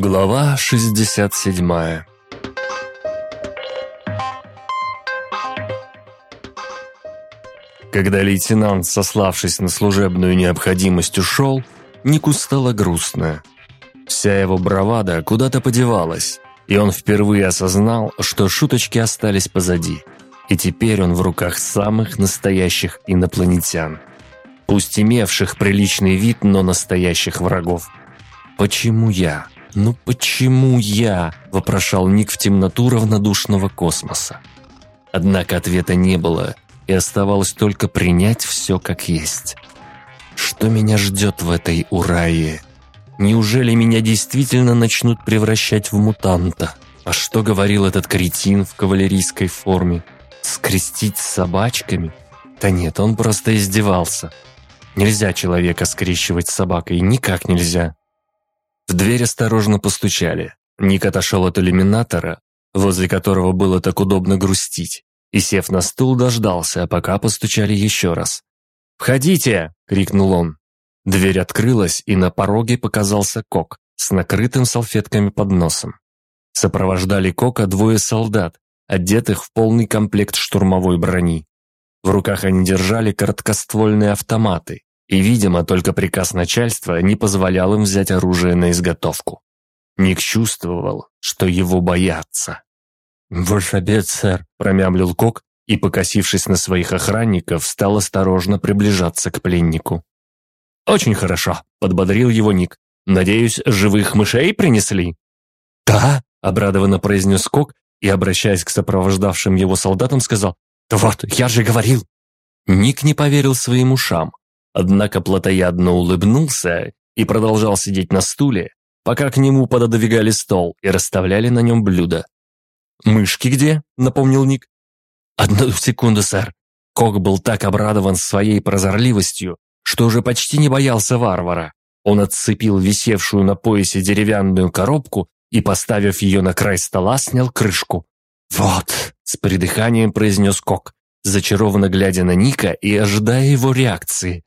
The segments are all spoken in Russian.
Глава 67 Когда лейтенант, сославшись на служебную необходимость, ушел, Нику стало грустно. Вся его бравада куда-то подевалась, и он впервые осознал, что шуточки остались позади, и теперь он в руках самых настоящих инопланетян, пусть имевших приличный вид, но настоящих врагов. «Почему я? Ну почему я?» – вопрошал Ник в темноту равнодушного космоса. Однако ответа не было, и оставалось только принять все как есть. Что меня ждет в этой Урае? Неужели меня действительно начнут превращать в мутанта? А что говорил этот кретин в кавалерийской форме? Скрестить с собачками? Да нет, он просто издевался. Нельзя человека скрещивать с собакой, никак нельзя. В дверь осторожно постучали. Ник отошел от иллюминатора, возле которого было так удобно грустить, и, сев на стул, дождался, пока постучали еще раз. «Входите!» — крикнул он. Дверь открылась, и на пороге показался Кок с накрытым салфетками под носом. Сопровождали Кока двое солдат, одетых в полный комплект штурмовой брони. В руках они держали короткоствольные автоматы, и, видимо, только приказ начальства не позволял им взять оружие на изготовку. Ник чувствовал, что его боятся. «Ваш обед, сэр», – промямлил Кок и, покосившись на своих охранников, стал осторожно приближаться к пленнику. «Очень хорошо», – подбодрил его Ник. «Надеюсь, живых мышей принесли?» «Да», – обрадованно произнес Кок и, обращаясь к сопровождавшим его солдатам, сказал «Да вот, я же говорил!» Ник не поверил своим ушам, однако плотоядно улыбнулся и продолжал сидеть на стуле, пока к нему пододвигали стол и расставляли на нем блюда. «Мышки где?» – напомнил Ник. «Одну секунду, сэр». Кок был так обрадован своей прозорливостью, что уже почти не боялся варвара. Он отцепил висевшую на поясе деревянную коробку и, поставив ее на край стола, снял крышку. «Вот!» – с придыханием произнес Кок, зачарованно глядя на Ника и ожидая его реакции.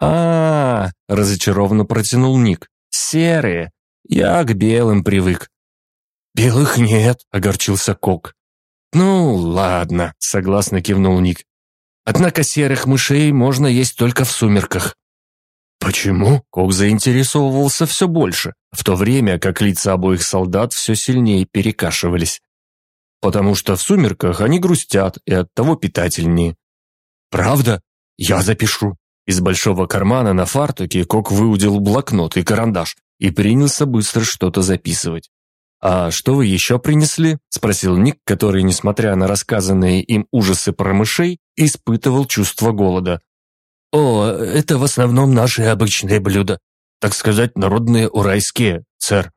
А, разочарованно протянул Ник. «Серые. Я к белым привык. «Белых нет», — огорчился Кок. «Ну, ладно», — согласно кивнул Ник. «Однако серых мышей можно есть только в сумерках». «Почему?» — Кок заинтересовывался все больше, в то время как лица обоих солдат все сильнее перекашивались. «Потому что в сумерках они грустят и оттого питательнее». «Правда? Я запишу». Из большого кармана на фартуке Кок выудил блокнот и карандаш и принялся быстро что-то записывать. «А что вы еще принесли?» – спросил Ник, который, несмотря на рассказанные им ужасы про мышей, испытывал чувство голода. «О, это в основном наши обычные блюда. Так сказать, народные урайские, сэр».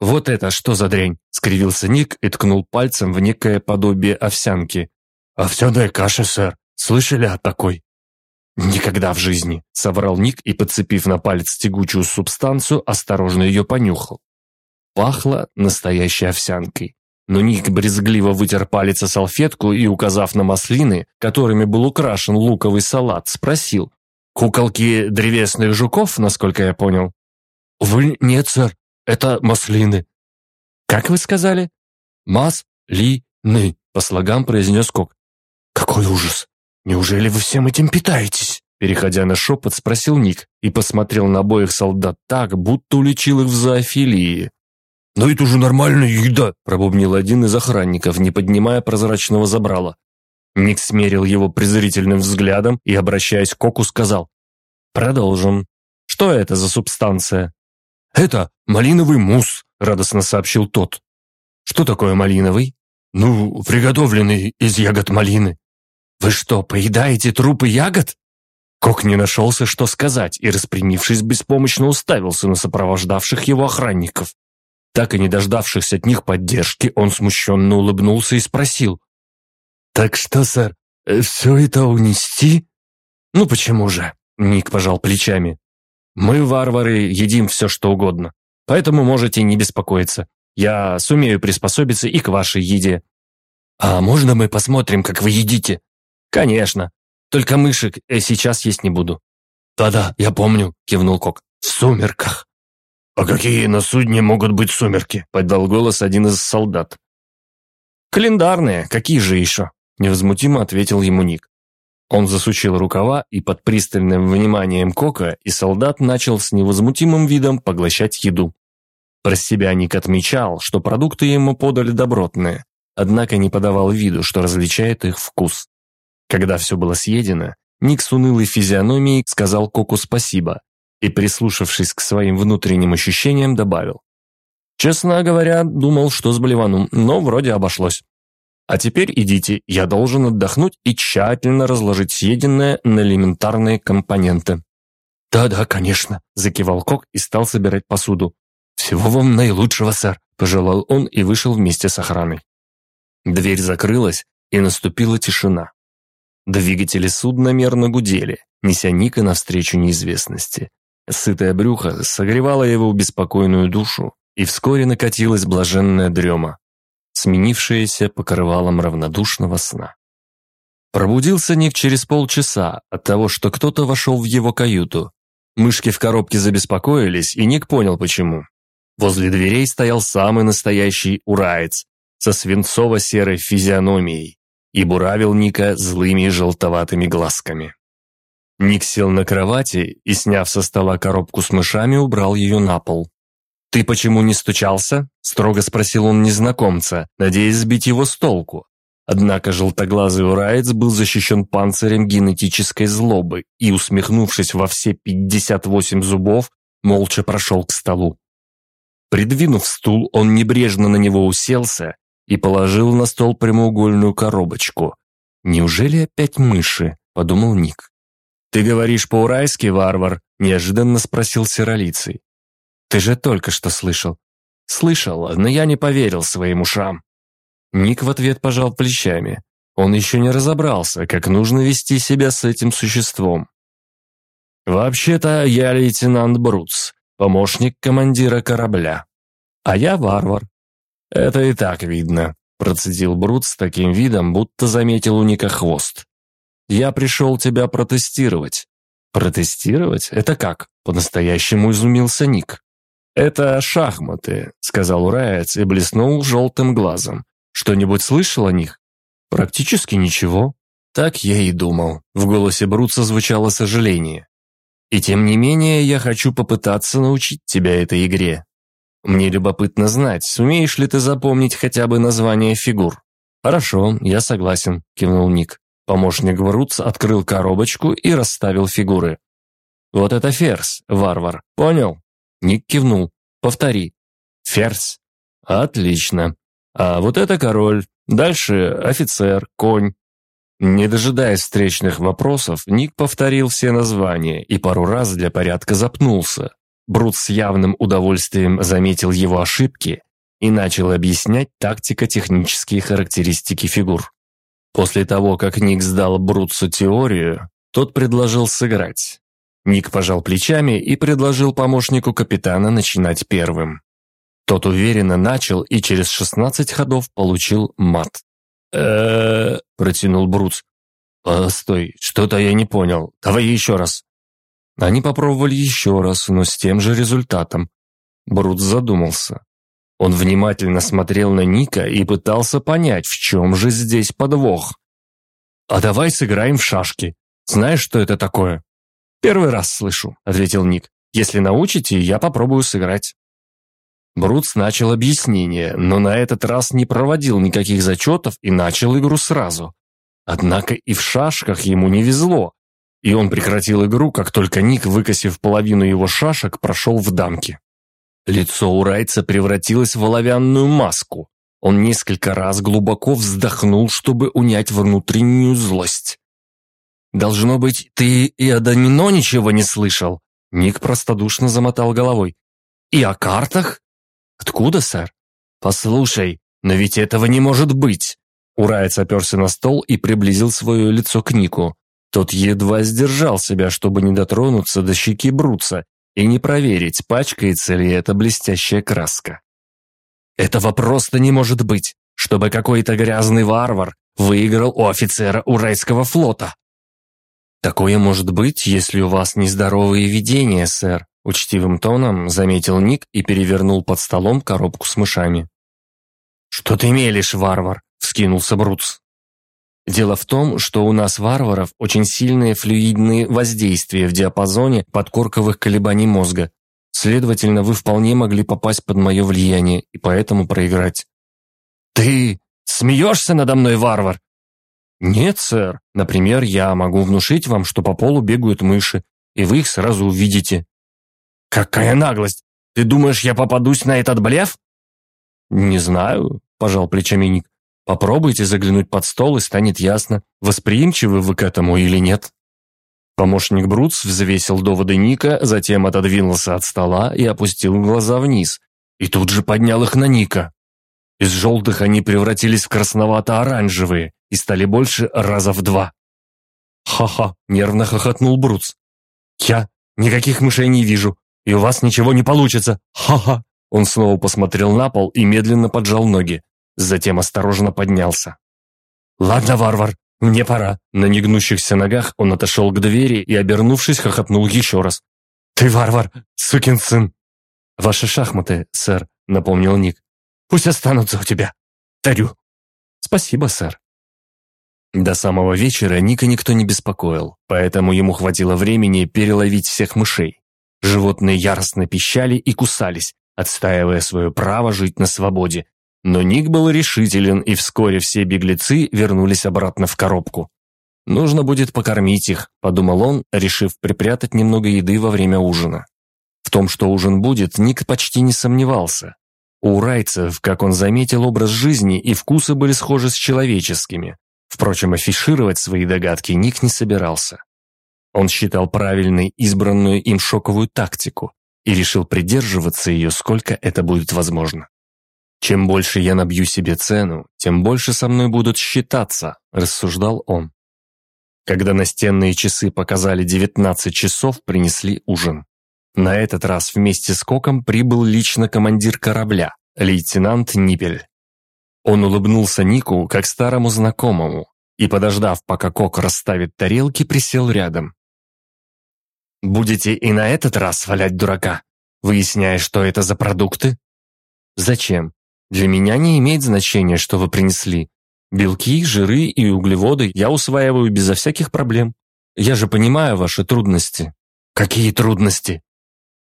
«Вот это что за дрянь?» – скривился Ник и ткнул пальцем в некое подобие овсянки. «Овсяная каша, сэр. Слышали о такой?» «Никогда в жизни», – соврал Ник и, подцепив на палец тягучую субстанцию, осторожно ее понюхал. Пахло настоящей овсянкой. Но Ник брезгливо вытер палец о салфетку и, указав на маслины, которыми был украшен луковый салат, спросил. «Куколки древесных жуков, насколько я понял?» «Вы нет, сэр, это маслины». «Как вы сказали?» «Мас-ли-ны», по слогам произнес Кок. «Какой ужас! Неужели вы всем этим питаетесь?» Переходя на шепот, спросил Ник и посмотрел на обоих солдат так, будто уличил их в зоофилии. «Но это уже нормальная еда», – пробубнил один из охранников, не поднимая прозрачного забрала. Ник смерил его презрительным взглядом и, обращаясь к Коку, сказал «Продолжим. Что это за субстанция?» «Это малиновый мусс», – радостно сообщил тот. «Что такое малиновый?» «Ну, приготовленный из ягод малины». «Вы что, поедаете трупы ягод?» Кок не нашелся, что сказать, и, распрямившись, беспомощно уставился на сопровождавших его охранников. Так и не дождавшись от них поддержки, он смущенно улыбнулся и спросил. «Так что, сэр, э, все это унести?» «Ну почему же?» — Ник пожал плечами. «Мы, варвары, едим все, что угодно. Поэтому можете не беспокоиться. Я сумею приспособиться и к вашей еде». «А можно мы посмотрим, как вы едите?» «Конечно. Только мышек я э, сейчас есть не буду». «Да-да, я помню», — кивнул Кок. «В сумерках». «А какие на судне могут быть сумерки?» – подал голос один из солдат. «Календарные, какие же еще?» – невозмутимо ответил ему Ник. Он засучил рукава, и под пристальным вниманием Кока и солдат начал с невозмутимым видом поглощать еду. Про себя Ник отмечал, что продукты ему подали добротные, однако не подавал виду, что различает их вкус. Когда все было съедено, Ник с унылой физиономией сказал Коку спасибо и, прислушавшись к своим внутренним ощущениям, добавил. «Честно говоря, думал, что с блевану, но вроде обошлось. А теперь идите, я должен отдохнуть и тщательно разложить съеденное на элементарные компоненты». «Да-да, конечно», – закивал Кок и стал собирать посуду. «Всего вам наилучшего, сэр», – пожелал он и вышел вместе с охраной. Дверь закрылась, и наступила тишина. Двигатели судна мерно гудели, неся Ника навстречу неизвестности. Сытое брюхо согревало его беспокойную душу, и вскоре накатилась блаженная дрема, сменившаяся покрывалом равнодушного сна. Пробудился Ник через полчаса от того, что кто-то вошел в его каюту. Мышки в коробке забеспокоились, и Ник понял почему. Возле дверей стоял самый настоящий ураец со свинцово-серой физиономией и буравил Ника злыми желтоватыми глазками. Ник сел на кровати и, сняв со стола коробку с мышами, убрал ее на пол. «Ты почему не стучался?» – строго спросил он незнакомца, надеясь сбить его с толку. Однако желтоглазый ураец был защищен панцирем генетической злобы и, усмехнувшись во все 58 зубов, молча прошел к столу. Придвинув стул, он небрежно на него уселся и положил на стол прямоугольную коробочку. «Неужели опять мыши?» – подумал Ник. «Ты говоришь по-урайски, варвар?» – неожиданно спросил Сиролицей. «Ты же только что слышал». «Слышал, но я не поверил своим ушам». Ник в ответ пожал плечами. Он еще не разобрался, как нужно вести себя с этим существом. «Вообще-то я лейтенант Бруц, помощник командира корабля. А я варвар». «Это и так видно», – процедил Бруц с таким видом, будто заметил у Ника хвост. Я пришел тебя протестировать». «Протестировать? Это как?» – по-настоящему изумился Ник. «Это шахматы», – сказал Ураец и блеснул желтым глазом. «Что-нибудь слышал о них?» «Практически ничего». «Так я и думал». В голосе Бруца звучало сожаление. «И тем не менее я хочу попытаться научить тебя этой игре. Мне любопытно знать, сумеешь ли ты запомнить хотя бы название фигур?» «Хорошо, я согласен», – кивнул Ник. Помощник Вруц открыл коробочку и расставил фигуры. «Вот это ферзь, варвар, понял?» Ник кивнул. «Повтори». «Ферзь». «Отлично. А вот это король. Дальше офицер, конь». Не дожидаясь встречных вопросов, Ник повторил все названия и пару раз для порядка запнулся. Брут с явным удовольствием заметил его ошибки и начал объяснять тактико-технические характеристики фигур. После того, как Ник сдал Брутсу теорию, тот предложил сыграть. Ник пожал плечами и предложил помощнику капитана начинать первым. Тот уверенно начал и через 16 ходов получил мат. э протянул Бруц. «Постой, что-то я не понял. Давай еще раз». Они попробовали еще раз, но с тем же результатом. Бруц задумался. Он внимательно смотрел на Ника и пытался понять, в чем же здесь подвох. «А давай сыграем в шашки. Знаешь, что это такое?» «Первый раз слышу», — ответил Ник. «Если научите, я попробую сыграть». Бруц начал объяснение, но на этот раз не проводил никаких зачетов и начал игру сразу. Однако и в шашках ему не везло, и он прекратил игру, как только Ник, выкосив половину его шашек, прошел в дамки. Лицо у Райца превратилось в оловянную маску. Он несколько раз глубоко вздохнул, чтобы унять внутреннюю злость. «Должно быть, ты и о домино ничего не слышал?» Ник простодушно замотал головой. «И о картах?» «Откуда, сэр?» «Послушай, но ведь этого не может быть!» Ураец оперся на стол и приблизил свое лицо к Нику. Тот едва сдержал себя, чтобы не дотронуться до щеки Бруца и не проверить, пачкается ли эта блестящая краска. Этого просто не может быть, чтобы какой-то грязный варвар выиграл у офицера Уральского флота. Такое может быть, если у вас нездоровые видения, сэр, учтивым тоном заметил Ник и перевернул под столом коробку с мышами. «Что ты мелешь, варвар?» – вскинулся Бруц. Дело в том, что у нас, варваров, очень сильные флюидные воздействия в диапазоне подкорковых колебаний мозга. Следовательно, вы вполне могли попасть под мое влияние и поэтому проиграть. «Ты смеешься надо мной, варвар?» «Нет, сэр. Например, я могу внушить вам, что по полу бегают мыши, и вы их сразу увидите». «Какая наглость! Ты думаешь, я попадусь на этот блеф?» «Не знаю», – пожал плечами Ник. «Попробуйте заглянуть под стол, и станет ясно, восприимчивы вы к этому или нет». Помощник Бруц взвесил доводы Ника, затем отодвинулся от стола и опустил глаза вниз. И тут же поднял их на Ника. Из желтых они превратились в красновато-оранжевые и стали больше раза в два. «Ха-ха!» – нервно хохотнул Бруц. «Я никаких мышей не вижу, и у вас ничего не получится! Ха-ха!» Он снова посмотрел на пол и медленно поджал ноги, затем осторожно поднялся. «Ладно, варвар, мне пора». На негнущихся ногах он отошел к двери и, обернувшись, хохотнул еще раз. «Ты варвар, сукин сын!» «Ваши шахматы, сэр», — напомнил Ник. «Пусть останутся у тебя. Дарю». «Спасибо, сэр». До самого вечера Ника никто не беспокоил, поэтому ему хватило времени переловить всех мышей. Животные яростно пищали и кусались, отстаивая свое право жить на свободе. Но Ник был решителен, и вскоре все беглецы вернулись обратно в коробку. «Нужно будет покормить их», – подумал он, решив припрятать немного еды во время ужина. В том, что ужин будет, Ник почти не сомневался. У урайцев, как он заметил, образ жизни и вкусы были схожи с человеческими. Впрочем, афишировать свои догадки Ник не собирался. Он считал правильной избранную им шоковую тактику и решил придерживаться ее, сколько это будет возможно. «Чем больше я набью себе цену, тем больше со мной будут считаться», – рассуждал он. Когда настенные часы показали 19 часов, принесли ужин. На этот раз вместе с Коком прибыл лично командир корабля, лейтенант Нипель. Он улыбнулся Нику, как старому знакомому, и, подождав, пока Кок расставит тарелки, присел рядом. Будете и на этот раз валять дурака, выясняя, что это за продукты? Зачем? Для меня не имеет значения, что вы принесли. Белки, жиры и углеводы я усваиваю безо всяких проблем. Я же понимаю ваши трудности. Какие трудности?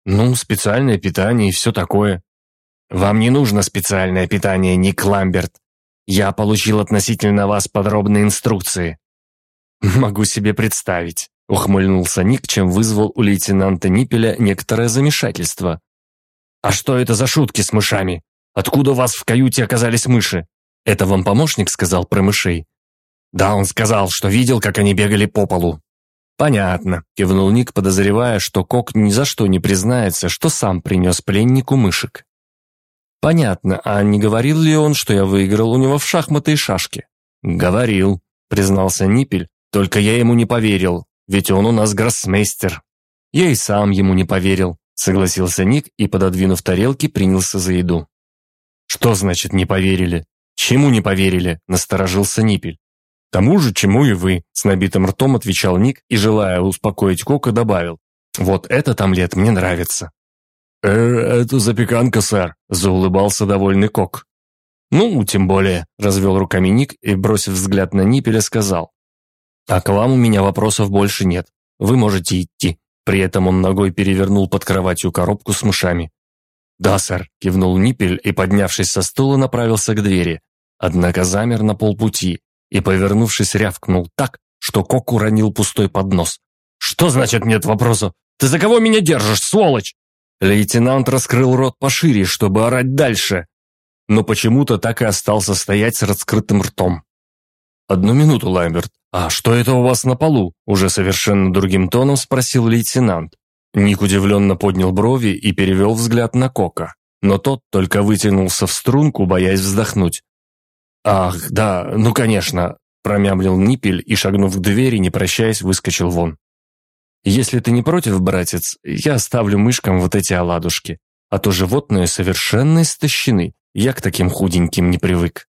Ну, специальное питание и все такое. Вам не нужно специальное питание, Ник Ламберт. Я получил относительно вас подробные инструкции. Могу себе представить. Ухмыльнулся Ник, чем вызвал у лейтенанта Ниппеля некоторое замешательство. «А что это за шутки с мышами? Откуда у вас в каюте оказались мыши?» «Это вам помощник сказал про мышей?» «Да, он сказал, что видел, как они бегали по полу». «Понятно», – кивнул Ник, подозревая, что Кок ни за что не признается, что сам принес пленнику мышек. «Понятно, а не говорил ли он, что я выиграл у него в шахматы и шашки?» «Говорил», – признался Ниппель, – «только я ему не поверил, ведь он у нас гроссмейстер». «Я и сам ему не поверил», — согласился Ник и, пододвинув тарелки, принялся за еду. «Что значит не поверили?» «Чему не поверили?» — насторожился Нипель. «Тому же, чему и вы», — с набитым ртом отвечал Ник и, желая успокоить Кока, добавил. «Вот этот омлет мне нравится». «Э, это запеканка, сэр», — заулыбался довольный Кок. «Ну, тем более», — развел руками Ник и, бросив взгляд на Нипеля, сказал. «А к вам у меня вопросов больше нет. Вы можете идти». При этом он ногой перевернул под кроватью коробку с мышами. «Да, сэр», – кивнул Ниппель и, поднявшись со стула, направился к двери. Однако замер на полпути и, повернувшись, рявкнул так, что Кок уронил пустой поднос. «Что значит нет вопросов? Ты за кого меня держишь, сволочь?» Лейтенант раскрыл рот пошире, чтобы орать дальше, но почему-то так и остался стоять с раскрытым ртом. «Одну минуту, Ламберт. А что это у вас на полу?» Уже совершенно другим тоном спросил лейтенант. Ник удивленно поднял брови и перевел взгляд на Кока. Но тот только вытянулся в струнку, боясь вздохнуть. «Ах, да, ну конечно», – промямлил Ниппель и, шагнув к двери, не прощаясь, выскочил вон. «Если ты не против, братец, я оставлю мышкам вот эти оладушки, а то животные совершенно истощены, я к таким худеньким не привык».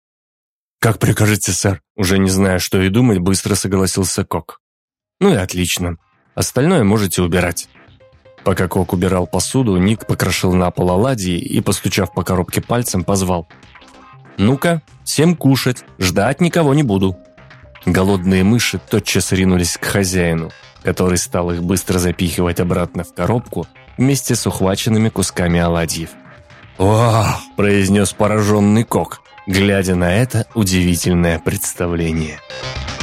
«Как прикажете, сэр?» Уже не зная, что и думать, быстро согласился Кок. «Ну и отлично. Остальное можете убирать». Пока Кок убирал посуду, Ник покрошил на пол оладьи и, постучав по коробке пальцем, позвал. «Ну-ка, всем кушать, ждать никого не буду». Голодные мыши тотчас ринулись к хозяину, который стал их быстро запихивать обратно в коробку вместе с ухваченными кусками оладьев. «Вау!» – произнес пораженный Кок, глядя на это удивительное представление. «Вау!»